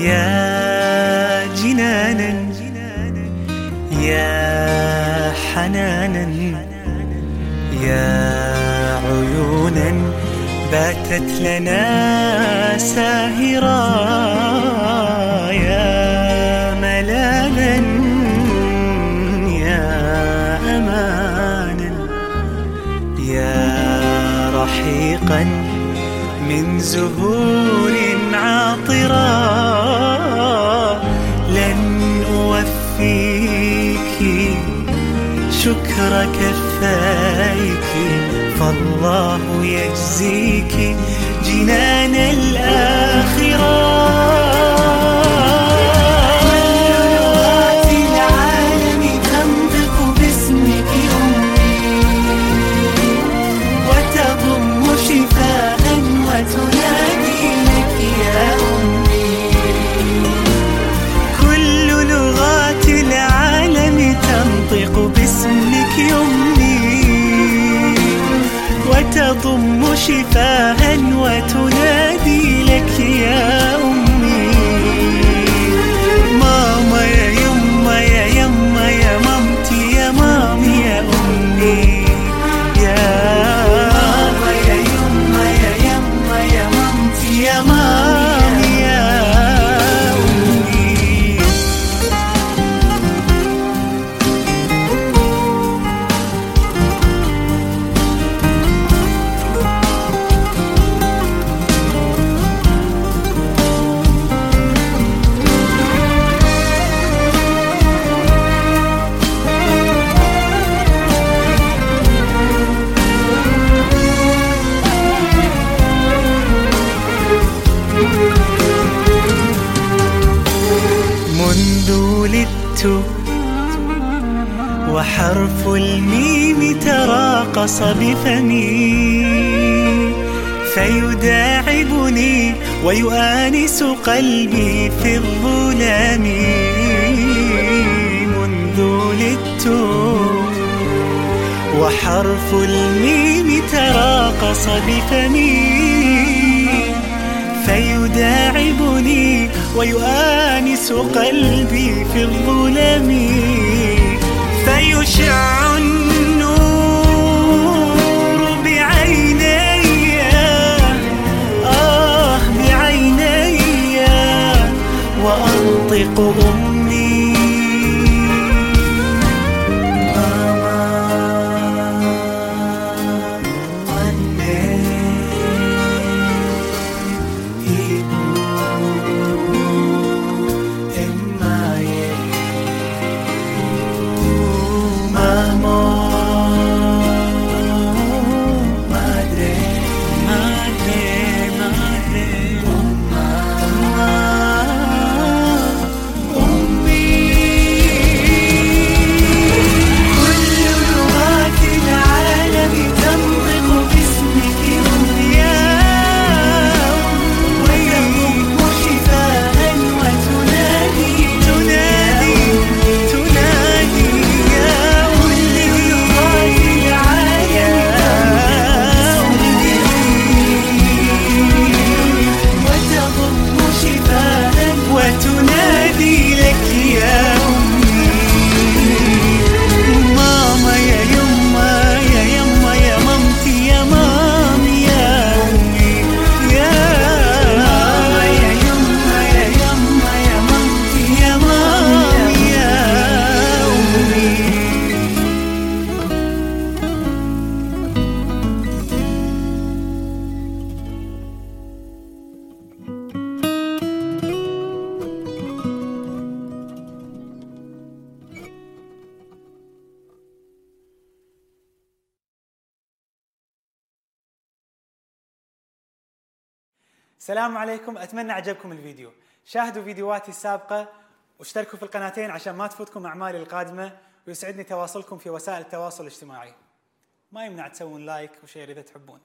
يا جنانا يا حنانا يا عيونا باتت لنا ساهرا يا ملالا يا أمانا يا رحيقا. من زهور عاطرة لن أوفيك شكر كفايك فالله يجزيك جنان الآخرة. ولدت وحرف الميم تراقص بفمي فيداعبني ويؤانس قلبي في الظلام منذ ولدت وحرف الميم تراقص بفمي فيداعبني ويؤانس قلبي في الظلم فيشع النور بعيني آه بعيني وأنطق أمي السلام عليكم. أتمنى عجبكم الفيديو. شاهدوا فيديوهاتي السابقة واشتركوا في القناتين عشان ما تفوتكم أعمالي القادمة ويسعدني تواصلكم في وسائل التواصل الاجتماعي. ما يمنع تسوون like و share إذا تحبون.